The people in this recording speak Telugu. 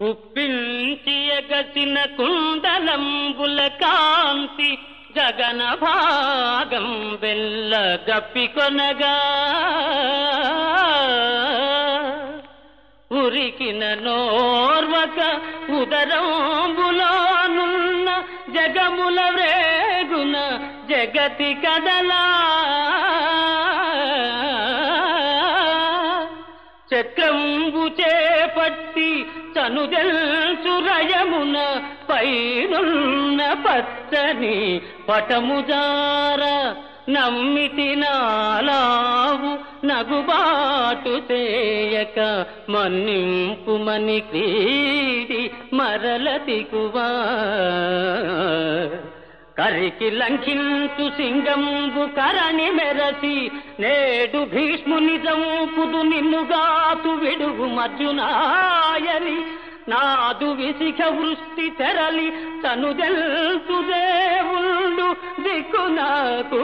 ఉప్పించియగసిన కుండలంబుల కాంతి గగన భాగం వెళ్ళ గప్పికొనగా ఉరికిన నోర్వక ఉదరంబులోనున్న జగముల వ్రేగున జగతి కదలా. చక్రంబు చే చనుదెల్చురయమున పైనున్న పచ్చని పటముజార నమ్మితి నాలావు నగుబాటు చేయక మన్నింపుమని క్రీడి మరల దిగువా. కరికి లంఘించు సింగంబు కరణి మెరసి నేడు భీష్ముని జంపుదు నిన్నుగాతు విడుగు మర్జునా. నాదు విసిఖ వృష్టి తెరలి తను తెలుసు దేవుళ్ళు దిక్కు నాకు.